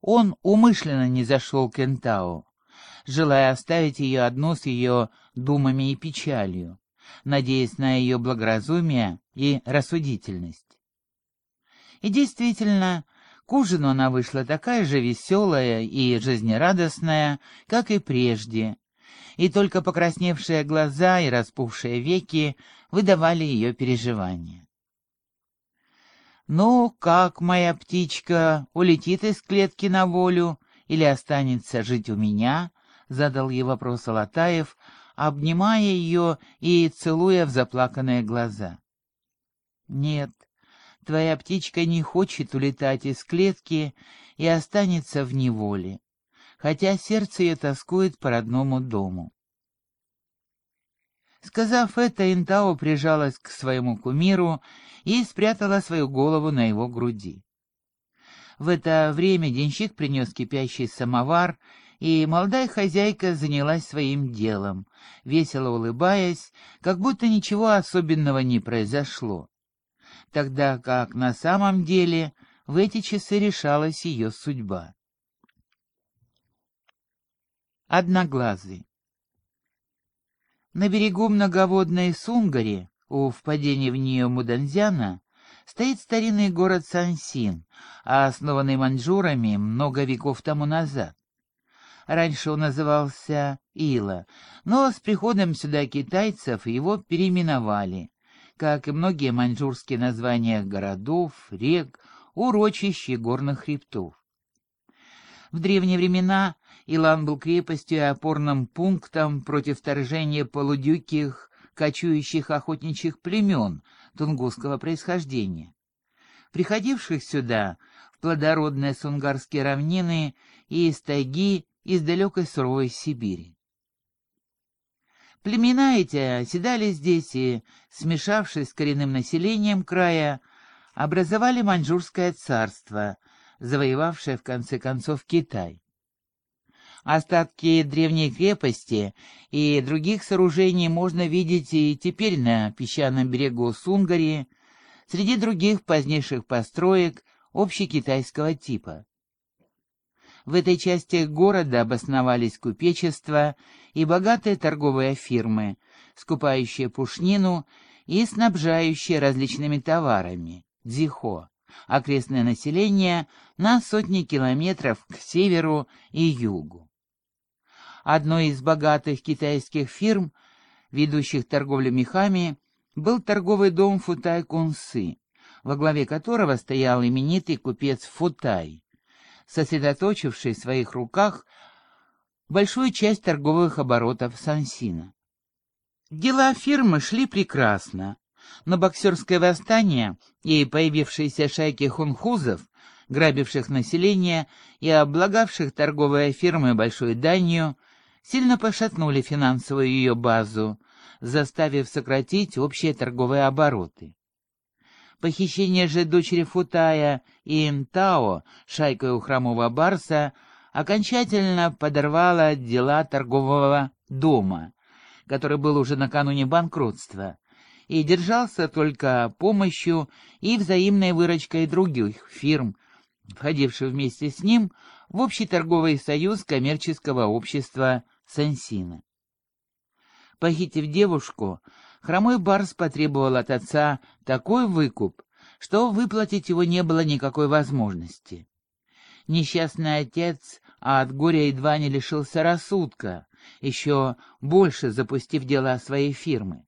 Он умышленно не зашел к Энтау, желая оставить ее одну с ее думами и печалью, надеясь на ее благоразумие и рассудительность. И действительно, к ужину она вышла такая же веселая и жизнерадостная, как и прежде, и только покрасневшие глаза и распухшие веки выдавали ее переживания. «Ну, как моя птичка, улетит из клетки на волю или останется жить у меня?» — задал ей вопрос Алатаев, обнимая ее и целуя в заплаканные глаза. «Нет, твоя птичка не хочет улетать из клетки и останется в неволе, хотя сердце ее тоскует по родному дому». Сказав это, Интао прижалась к своему кумиру и спрятала свою голову на его груди. В это время денщик принес кипящий самовар, и молодая хозяйка занялась своим делом, весело улыбаясь, как будто ничего особенного не произошло. Тогда как на самом деле в эти часы решалась ее судьба. Одноглазый на берегу многоводной Сунгари, у впадения в нее Муданзяна, стоит старинный город Сансин, основанный маньчжурами много веков тому назад. Раньше он назывался Ила, но с приходом сюда китайцев его переименовали, как и многие маньчжурские названия городов, рек, урочищ и горных хребтов. В древние времена Илан был крепостью и опорным пунктом против вторжения полудюких, кочующих охотничьих племен тунгусского происхождения, приходивших сюда в плодородные сунгарские равнины и из тайги из далекой суровой Сибири. Племена эти оседали здесь и, смешавшись с коренным населением края, образовали Маньчжурское царство, завоевавшее в конце концов Китай. Остатки древней крепости и других сооружений можно видеть и теперь на песчаном берегу Сунгари, среди других позднейших построек общекитайского типа. В этой части города обосновались купечества и богатые торговые фирмы, скупающие пушнину и снабжающие различными товарами, дзихо, окрестное население на сотни километров к северу и югу одной из богатых китайских фирм, ведущих торговлю мехами, был торговый дом Футай Кунсы, во главе которого стоял именитый купец Футай, сосредоточивший в своих руках большую часть торговых оборотов Сансина. Дела фирмы шли прекрасно, но боксерское восстание и появившиеся шайки хунхузов, грабивших население и облагавших торговые фирмы большой данью, сильно пошатнули финансовую ее базу, заставив сократить общие торговые обороты. Похищение же дочери Футая и Интао, шайкой у хромого барса, окончательно подорвало дела торгового дома, который был уже накануне банкротства, и держался только помощью и взаимной выручкой других фирм, входивших вместе с ним в общий торговый союз коммерческого общества Сансина. Похитив девушку, хромой барс потребовал от отца такой выкуп, что выплатить его не было никакой возможности. Несчастный отец а от горя едва не лишился рассудка, еще больше запустив дела своей фирмы.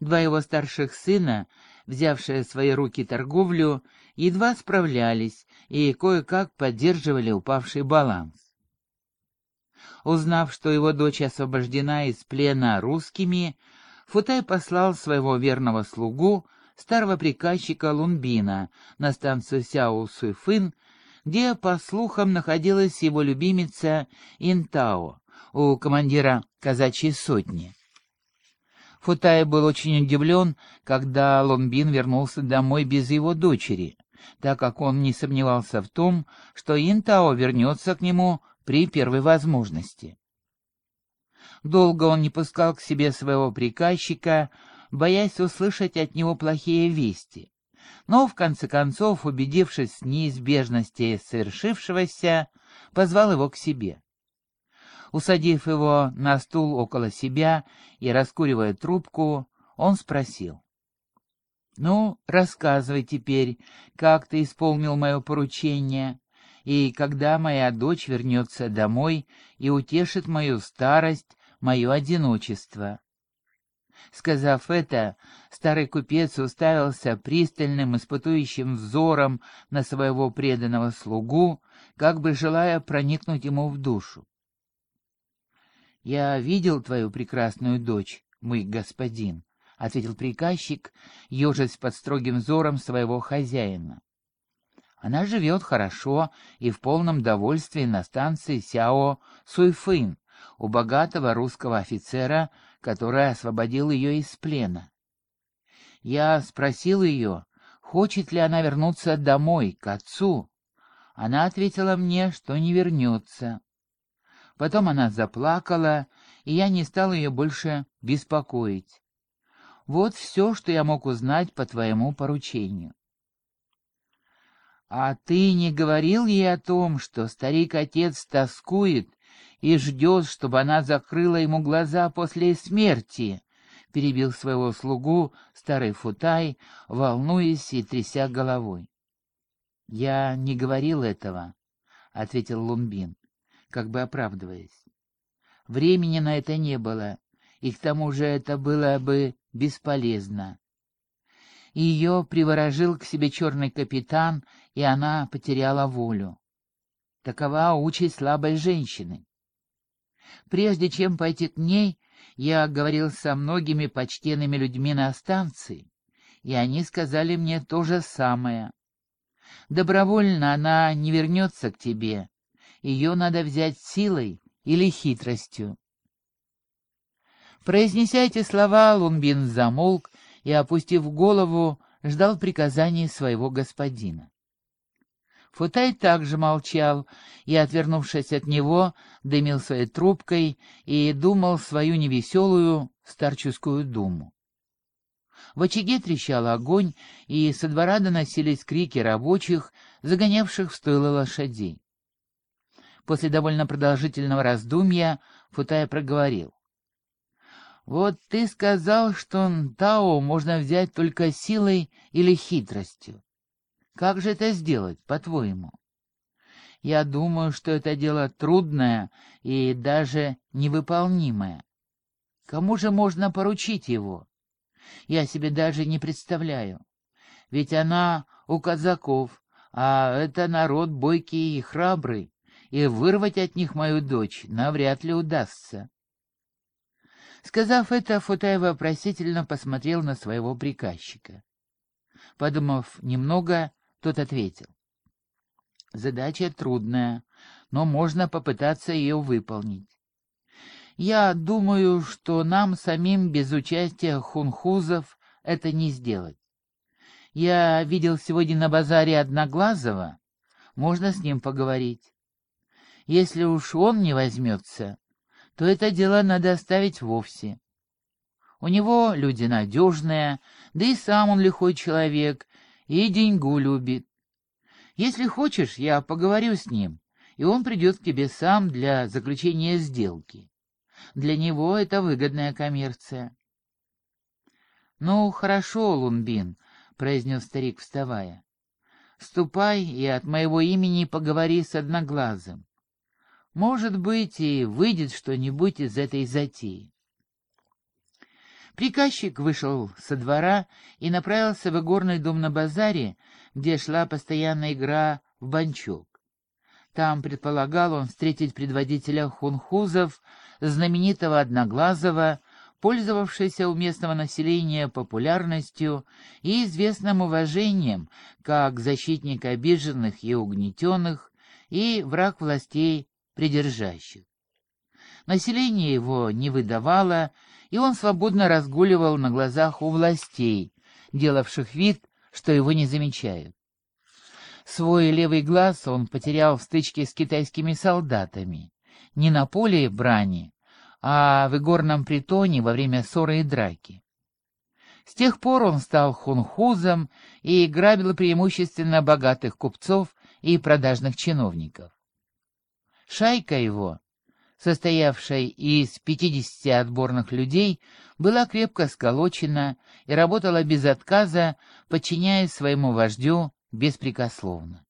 Два его старших сына, взявшие в свои руки торговлю, едва справлялись и кое-как поддерживали упавший баланс. Узнав, что его дочь освобождена из плена русскими, Футай послал своего верного слугу, старого приказчика Лунбина, на станцию Сяо Суйфын, где, по слухам, находилась его любимица Интао, у командира казачьей сотни. Футай был очень удивлен, когда Лунбин вернулся домой без его дочери, так как он не сомневался в том, что Интао вернется к нему при первой возможности. Долго он не пускал к себе своего приказчика, боясь услышать от него плохие вести, но, в конце концов, убедившись в неизбежности совершившегося, позвал его к себе. Усадив его на стул около себя и раскуривая трубку, он спросил. «Ну, рассказывай теперь, как ты исполнил мое поручение, и когда моя дочь вернется домой и утешит мою старость, мое одиночество». Сказав это, старый купец уставился пристальным испытующим взором на своего преданного слугу, как бы желая проникнуть ему в душу. «Я видел твою прекрасную дочь, мой господин», — ответил приказчик, ежась под строгим взором своего хозяина. «Она живет хорошо и в полном довольстве на станции Сяо Суйфын у богатого русского офицера, который освободил ее из плена. Я спросил ее, хочет ли она вернуться домой, к отцу. Она ответила мне, что не вернется. Потом она заплакала, и я не стал ее больше беспокоить. Вот все, что я мог узнать по твоему поручению. А ты не говорил ей о том, что старик-отец тоскует и ждет, чтобы она закрыла ему глаза после смерти? Перебил своего слугу старый Футай, волнуясь и тряся головой. «Я не говорил этого», — ответил Лунбин, как бы оправдываясь. «Времени на это не было, и к тому же это было бы бесполезно. Ее приворожил к себе черный капитан, и она потеряла волю. Такова участь слабой женщины. Прежде чем пойти к ней, я говорил со многими почтенными людьми на станции, и они сказали мне то же самое. Добровольно она не вернется к тебе, ее надо взять силой или хитростью. Произнеся эти слова, Лунбин замолк и, опустив голову, ждал приказаний своего господина. Футай также молчал и, отвернувшись от него, дымил своей трубкой и думал свою невеселую старческую думу. В очаге трещал огонь, и со двора доносились крики рабочих, загонявших в стойло лошадей. После довольно продолжительного раздумья Футай проговорил. Вот ты сказал, что Тао можно взять только силой или хитростью. Как же это сделать, по-твоему? Я думаю, что это дело трудное и даже невыполнимое. Кому же можно поручить его? Я себе даже не представляю. Ведь она у казаков, а это народ бойкий и храбрый, и вырвать от них мою дочь навряд ли удастся. Сказав это, Футай вопросительно посмотрел на своего приказчика. Подумав немного, тот ответил. Задача трудная, но можно попытаться ее выполнить. Я думаю, что нам самим без участия хунхузов это не сделать. Я видел сегодня на базаре Одноглазого, можно с ним поговорить. Если уж он не возьмется, то это дело надо оставить вовсе. У него люди надежные, да и сам он лихой человек, и деньгу любит. Если хочешь, я поговорю с ним, и он придет к тебе сам для заключения сделки. Для него это выгодная коммерция. — Ну, хорошо, Лунбин, — произнес старик, вставая. — Ступай и от моего имени поговори с Одноглазым. Может быть, и выйдет что-нибудь из этой затеи. Приказчик вышел со двора и направился в игорный дом на базаре, где шла постоянная игра в банчок. Там предполагал он встретить предводителя хунхузов, знаменитого Одноглазого, пользовавшегося у местного населения популярностью и известным уважением как защитник обиженных и угнетенных и враг властей придержащих. Население его не выдавало, и он свободно разгуливал на глазах у властей, делавших вид, что его не замечают. Свой левый глаз он потерял в стычке с китайскими солдатами, не на поле брани, а в игорном притоне во время ссоры и драки. С тех пор он стал хунхузом и грабил преимущественно богатых купцов и продажных чиновников. Шайка его, состоявшая из 50 отборных людей, была крепко сколочена и работала без отказа, подчиняясь своему вождю беспрекословно.